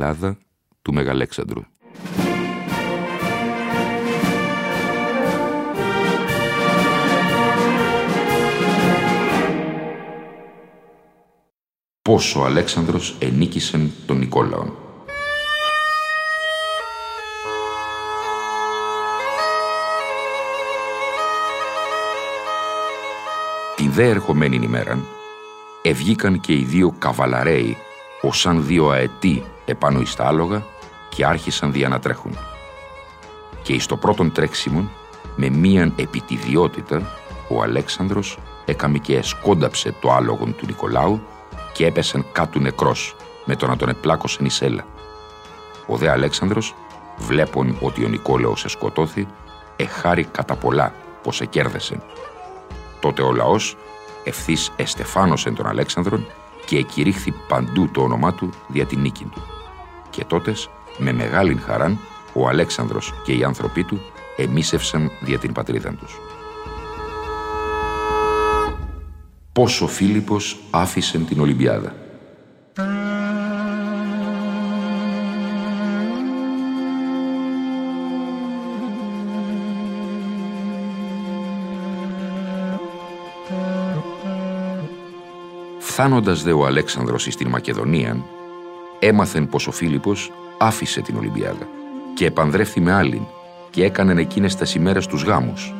Η φυλάδα του Μεγαλέξανδρου. Πώς ο Αλέξανδρος ενίκησεν τον Νικόλαον. Την δε ερχομένη ημέραν, ευγήκαν και οι δύο καβαλαρέοι ως σαν δύο αετοί επάνω εις τα άλογα και άρχισαν δια να τρέχουν. Και εις το πρώτον τρέξιμον, με μίαν επιτιδιότητα, ο Αλέξανδρος έκαμε και εσκόνταψε το άλογον του Νικολάου και έπεσαν κάτω νεκρός, με το να τον επλάκωσεν εις έλα. Ο δε Αλέξανδρος, βλέπον ότι ο Νικόλαος εσκοτώθη, εχάρη κατά πολλά πως εκέρδεσεν. Τότε ο λαός ευθύς εστεφάνωσεν τον Αλέξανδρον και εκηρύχθη παντού το όνομά του δια την νίκη του. Και τότες, με μεγάλην χαράν, ο Αλέξανδρος και οι άνθρωποι του εμίσευσαν δια την πατρίδα τους. Πώς ο Φίλιππος άφησε την Ολυμπιάδα. Φθάνοντας δε ο Αλέξανδρος στην Μακεδονία, έμαθεν πως ο Φίλιππος άφησε την Ολυμπιάδα και επανδρεύθη με άλλην και έκανεν εκείνες τα ημέρες τους γάμους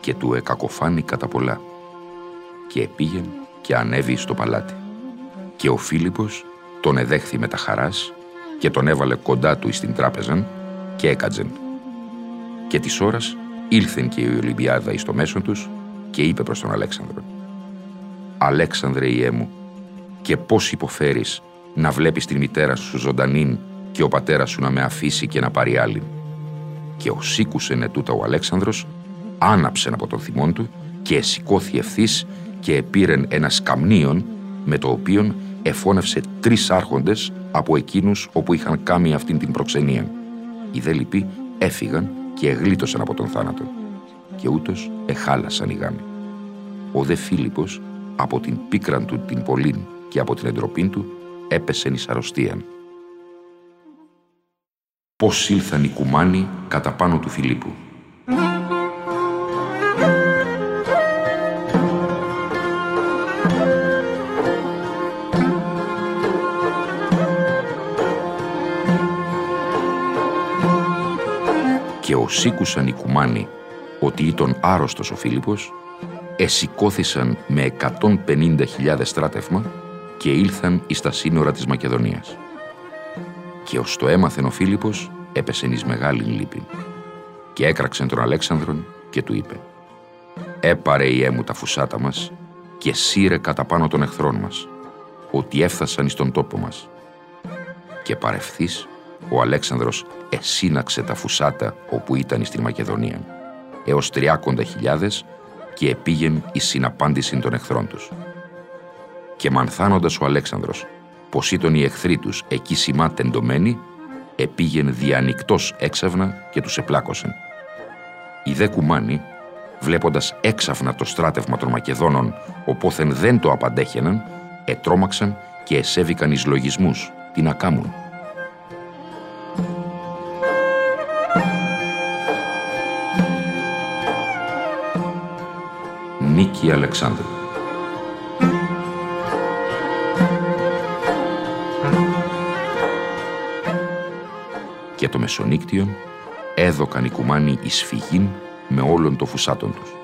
και του εκακοφάνει κατά πολλά και επήγεν και ανέβη στο παλάτι. Και ο Φίλιππος τον εδέχθη με τα χαράς και τον έβαλε κοντά του στην τράπεζαν και έκατζεν. Και της ώρας ήλθεν και η Ολυμπιάδα εις το μέσον τους και είπε προς τον Αλέξανδρο «Αλέξανδρε ιέ μου, και πώς υποφέρεις να βλέπεις την μητέρα σου ζωντανήν και ο πατέρας σου να με αφήσει και να πάρει άλλη». Και ο σήκουσεν ετούτα ο Αλέξανδρος, άναψεν από τον θυμόν του και σηκώθη ευθύς και επήρεν ένα σκαμνίον με το οποίο εφώνευσε τρεις άρχοντες από εκείνους όπου είχαν κάνει αυτήν την προξενία. Οι δε λοιποί έφυγαν και εγλίτωσαν από τον θάνατο και ούτως εχάλασαν οι γάμοι. Ο δε Φίλιππος από την πίκραν του την πολλήν και από την εντροπή του έπεσε εις αρρωστίαν. Πώς ήλθαν οι κουμάνοι κατά πάνω του Φιλίππου. Και οσήκουσαν οι κουμάνοι ότι ήταν άρρωστος ο Φίλιππος εσηκώθησαν με 150.000 στράτευμα και ήλθαν εις τα σύνορα της Μακεδονίας. Και ως το έμαθεν ο Φίλιππος έπεσεν εις μεγάλη λύπη και έκραξεν τον Αλέξανδρον και του είπε «Έπαρε η έμου τα φουσάτα μας και σύρε κατά πάνω των εχθρών μας, ότι έφτασαν εις τον τόπο μας». Και παρευθύς ο Αλέξανδρος εσύναξε τα φουσάτα όπου ήταν στην Μακεδονία, έως τριάκοντα χιλιάδες και επήγεν η συναπάντηση των εχθρών τους. Και μανθάνοντας ο Αλέξανδρος πως ήταν οι εχθροί τους εκεί σημά τεντωμένοι, επήγεν διανυκτός έξαφνα και τους επλάκωσεν. Οι δε κουμάνοι, βλέποντας έξαφνα το στράτευμα των Μακεδόνων, οπόθεν δεν το απαντέχαιναν, ετρώμαξαν και εσέβηκαν εις λογισμούς, τι να κάμουν. νίκη Αλεξάνδρου. Και το μεσονύκτιον έδωκαν οι κουμάνοι εις φυγήν με όλων το φουσάτων τους.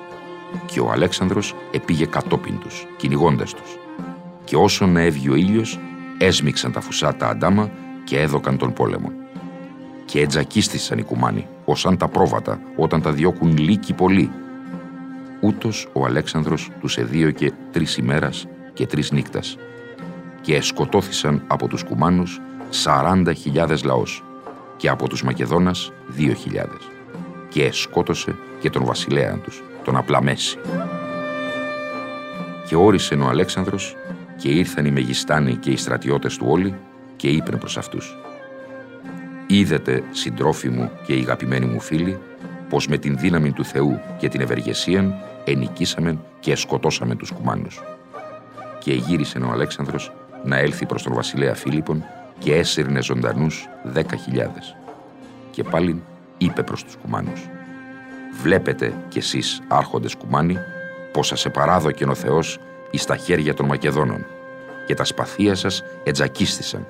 Και ο Αλέξανδρος επήγε κατόπιν τους, κυνηγώντας τους. Και όσον να έβγει ο ήλιος, έσμιξαν τα φουσάτα αντάμα και έδωκαν τον πόλεμο. Και ετζακίστησαν οι κουμάνοι, ως τα πρόβατα, όταν τα διώκουν λύκοι πολύ. Ούτως ο Αλέξανδρος τους εδίωκε τρεις ημέρας και τρεις νύκτας. Και εσκοτώθησαν από τους κουμάνους σαράντα χιλιάδες λαός και από τους Μακεδόνας δύο χιλιάδες. Και εσκότωσε και τον βασιλέα τους, τον Απλαμέση. Και όρισε ο Αλέξανδρος και ήρθαν οι Μεγιστάνοι και οι στρατιώτες του όλοι και είπαν προς αυτούς «Είδετε, συντρόφοι μου και οι αγαπημένοι μου φίλοι, πως με την δύναμη του Θεού και την ευεργεσία ενικήσαμε και σκοτώσαμε τους κουμάνους». Και γύρισε ο Αλέξανδρος να έλθει προς τον βασιλέα Φίλιππον και έσυρνε ζωντανούς δέκα χιλιάδες. Και πάλι είπε προς τους κουμάνους «Βλέπετε κι εσείς άρχοντες κουμάνοι πως σας επαράδοκεν ο Θεός εις τα χέρια των Μακεδόνων και τα σπαθία σας ετζακίστησαν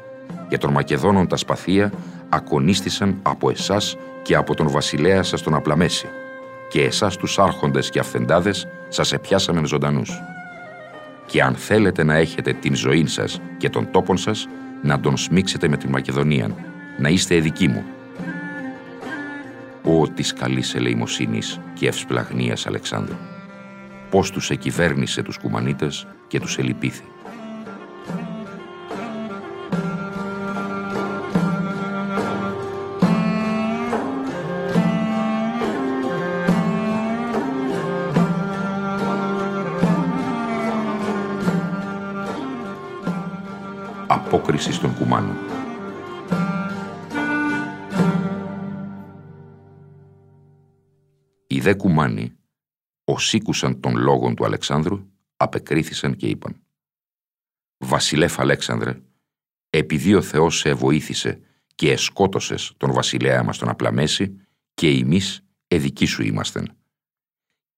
και των Μακεδόνων τα σπαθία ακονίστησαν από εσάς και από τον βασιλέα σας τον Απλαμέση και εσάς τους άρχοντες και αυθεντάδες σας επιάσαμε ζωντανούς. Και αν θέλετε να έχετε την ζωή σας και τον τόπον σας, να τον σμίξετε με την Μακεδονία, να είστε εδικοί μου. Ω της καλής ελεημοσύνης και ευσπλαγνίας Αλεξάνδρου πώς τους εκυβέρνησε τους Κουμανίτες και τους ελυπήθη. Απόκριση στον Κουμάνο. Οι δε Κουμάνοι οσήκουσαν των λόγων του Αλεξάνδρου, απεκρίθησαν και είπαν «Βασιλεύ Αλέξανδρε, επειδή ο Θεός σε βοήθησε και εσκότωσες τον βασιλέα μας τον Απλαμέση και εμείς εδικοί σου ήμασταν.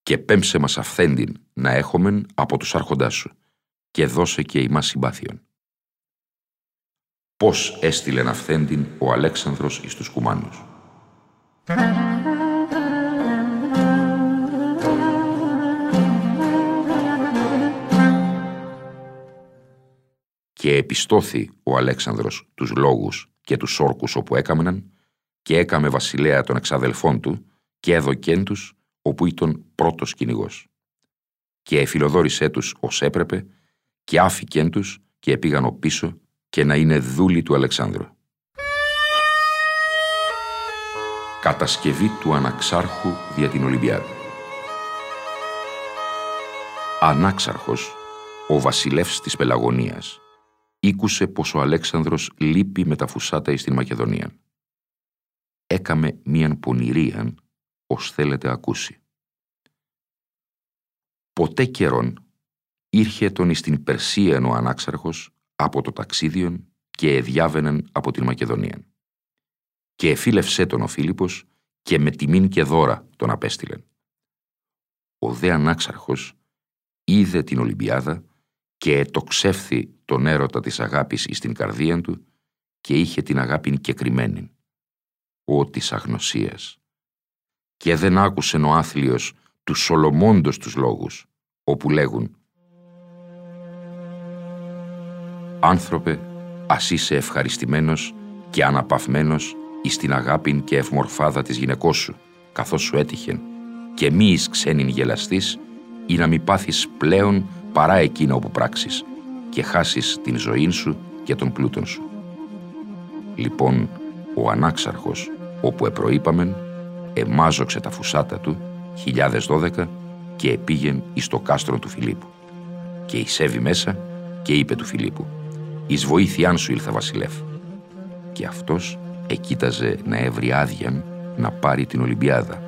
Και πέμψε μας αυθέντην να έχομεν από τους άρχοντάς σου και δώσε και ημάς συμπάθειον. Πώς έστειλεν αυθέντην ο Αλέξανδρος εις τους κουμάνους και επιστώθη ο Αλέξανδρος τους λόγους και τους όρκους όπου έκαμεναν και έκαμε βασιλέα των εξαδελφών του και έδωκέν τους όπου ήταν πρώτος κυνηγός. Και εφιλοδόρησέ τους ως έπρεπε και άφηκεν τους και επήγαν πίσω και να είναι δούλοι του Αλεξάνδρου. Κατασκευή του Αναξάρχου δια την Ολυμπιάδα. Ανάξαρχος, ο βασιλεύς της Πελαγωνίας, ήκουσε πως ο Αλέξανδρος λείπει με τα φουσάτα εις την Μακεδονία. Έκαμε μίαν πονηρίαν, ως θέλετε ακούσει. Ποτέ καιρόν ήρχε τον εις την Περσίαν ο Ανάξαρχος από το ταξίδιον και εδιάβαιναν από την Μακεδονία. Και εφίλευσέ τον ο Φίλιππος και με τιμήν και δώρα τον απέστειλεν. Ο δε Ανάξαρχος είδε την Ολυμπιάδα και ετοξεύθη τον έρωτα της αγάπης εις την καρδία του και είχε την αγάπη κεκριμένη, ο της αγνωσίας. Και δεν άκουσε ο άθλιος τους Σολομώντος τους λόγους, όπου λέγουν «Άνθρωπε, ας είσαι ευχαριστημένος και αναπαυμένος εις την αγάπην και ευμορφάδα της γυναικός σου, καθώς σου έτυχεν, και μη εις ξένην γελαστής, ή να μη πάθεις πλέον παρά εκείνο που πράξεις και χάσεις την ζωή σου και τον πλούτον σου. Λοιπόν, ο Ανάξαρχος, όπου επροείπαμεν, εμάζοξε τα φουσάτα του, 1012, και επήγεν εις το κάστρο του Φιλίππου. Και εισέβη μέσα και είπε του Φιλίππου, «Εις βοήθειάν σου ήλθα βασιλεύ». Και αυτός εκείταζε να έβρει άδειαν να πάρει την Ολυμπιάδα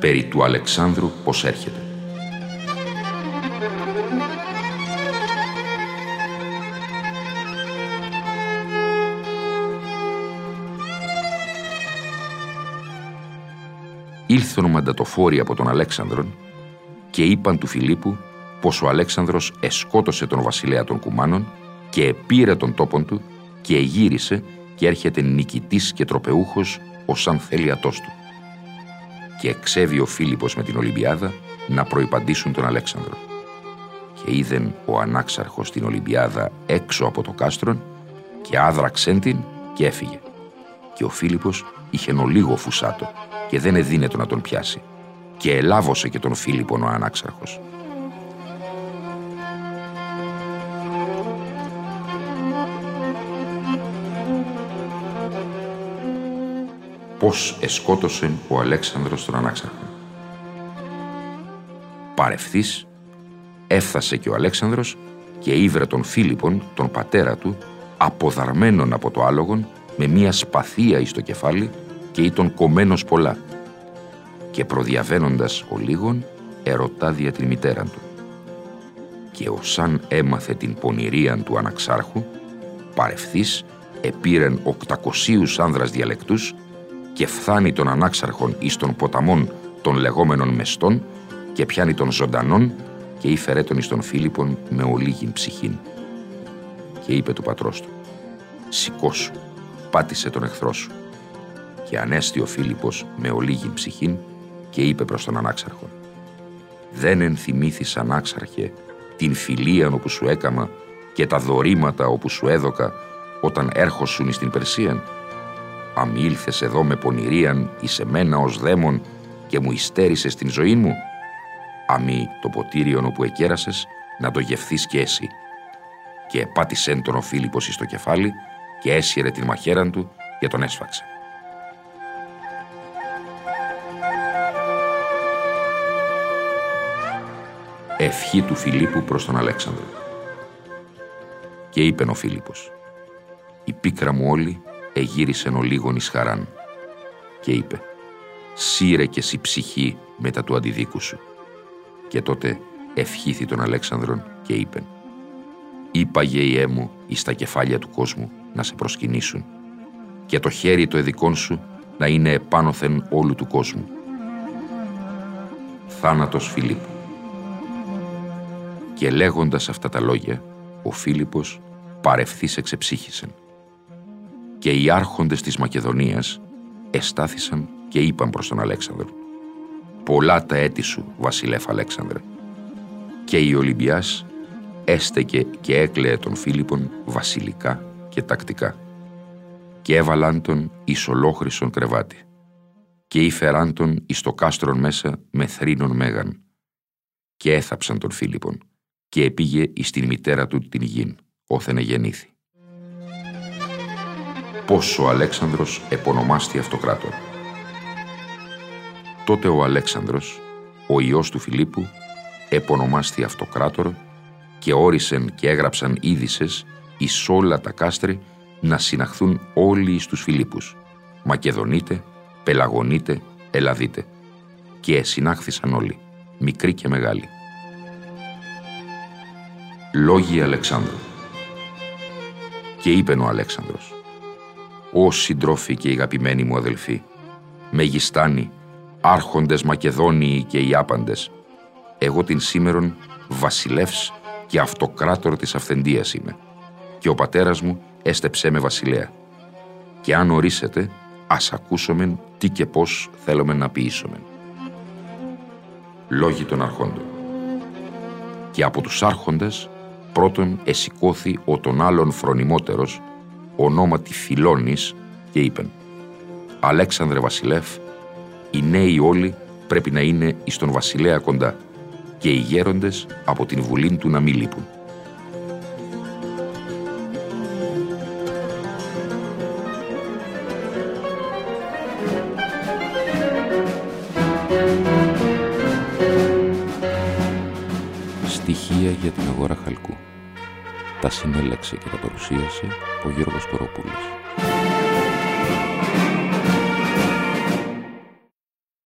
περί του Αλεξάνδρου πως έρχεται. ήλθον μαντατοφόροι από τον Αλέξανδρον και είπαν του Φιλίππου πως ο Αλέξανδρος εσκότωσε τον βασιλέα των Κουμάνων και επήρε τον τόπον του και εγύρισε και έρχεται νικητής και τροπεούχος ως αν θέλιατός του. Και εξέβη ο Φίλιππος με την Ολυμπιάδα να προϋπαντήσουν τον Αλέξανδρο. Και είδεν ο ανάξαρχος την Ολυμπιάδα έξω από το κάστρον και άδραξεν την και έφυγε. Και ο Φίλιππος είχε λίγο φουσάτο και δεν εδίνετο να τον πιάσει. Και ελάβωσε και τον Φίλιππον ο ανάξαρχος. πώς εσκότωσε ο Αλέξανδρος τον Ανάξαρχο. Παρευθύς έφτασε και ο Αλέξανδρος και ήβρε τον Φίλιππον, τον πατέρα του, αποδαρμένον από το άλογον με μία σπαθία εις το κεφάλι και ήταν κομμένος πολλά. Και προδιαβαίνοντας ο λίγον, ερωτά δια την μητέρα του. Και ο σαν έμαθε την πονηρίαν του Αναξάρχου, παρευθύς επήρεν οκτακοσίους άνδρας διαλεκτούς και φθάνει τον ανάξαρχον εις των ποταμών των λεγόμενων μεστών και πιάνει των ζωντανών και ήφερε τον εις των Φίλιππον με ολίγην ψυχήν. Και είπε του πατρός του «Σηκώσου, πάτησε τον εχθρό σου». Και ανέστη ο Φίλιππος με ολίγην ψυχήν και είπε προς τον ανάξαρχον «Δεν ενθυμήθης ανάξαρχε την φιλία όπου σου έκαμα και τα δωρήματα όπου σου έδωκα όταν έρχοσουν στην Περσίαν» αμ ήλθες εδώ με πονηρίαν εις εμένα ως δαίμον και μου υστέρησες την ζωή μου, αμή το ποτήριον όπου εκέρασες να το γευθείς και εσύ. Και πάτησεν τον ο Φίλιππος εις το κεφάλι και έσυρε την μαχαίραν του και τον έσφαξε. Ευχή του Φιλίππου προς τον Αλέξανδρο. Και είπεν ο Φίλιππος, «Η πίκρα μου όλη εγύρισεν ο λίγον εις χαράν και είπε «Σύρε και εσύ ψυχή μετά του αντιδίκου σου». Και τότε ευχήθη τον Αλέξανδρον και είπεν «Είπα γεϊέ μου εις τα κεφάλια του κόσμου να σε προσκυνήσουν και το χέρι το εδικών σου να είναι επάνωθεν όλου του κόσμου». Θάνατος Φιλίππου Και λέγοντας αυτά τα λόγια, ο Φίλιππος παρευθύς εξεψύχησεν. Και οι άρχοντες της Μακεδονίας εστάθησαν και είπαν προς τον Αλέξανδρο «Πολλά τα έτη σου, βασιλεύ Αλέξανδρε». Και η Ολυμπιάς έστεκε και έκλαιε τον Φίλιππον βασιλικά και τακτικά. Και έβαλαν τον εις ολόχρυσον κρεβάτι. Και ήφεραν τον εις το κάστρον μέσα με θρήνον μέγαν. Και έθαψαν τον Φίλιππον και επήγε εις την μητέρα του την γην, όθεν γεννήθη πώς ο Αλέξανδρος επωνομάστη αυτοκράτορ. Τότε ο Αλέξανδρος, ο ιός του Φιλίππου, επωνομάστη αυτοκράτορ και όρισεν και έγραψαν είδησες εις όλα τα κάστρη να συναχθούν όλοι εις τους Φιλίππους, Μακεδονίτε, Πελαγονίτε, Ελλαδίτε. Και συνάχθησαν όλοι, μικροί και μεγάλοι. Λόγοι Αλεξάνδρου Και είπεν ο Αλέξανδρος «Ω συντρόφοι και αγαπημένοι μου αδελφοί, μεγιστάνοι, άρχοντες Μακεδόνιοι και οι άπαντες, εγώ την σήμερον βασιλεύς και αυτοκράτορ της αυθεντίας είμαι και ο πατέρας μου έστεψέ με βασιλέα. Και αν ορίσετε, ας ακούσομεν τι και πώς θέλουμε να ποιήσομεν. Λόγοι των αρχόντων. Και από τους άρχοντες πρώτον εσηκώθη ο τον άλλον φρονιμότερος ονόματι Φιλώνης και είπεν «Αλέξανδρε Βασιλεύ, οι νέοι όλοι πρέπει να είναι εις τον βασιλέα κοντά και οι γέροντες από την βουλήν του να μην λείπουν». Για την αγορά χαλκού. Τα συνέλεξε και τα παρουσίασε ο Γιώργος Κοροπούλος.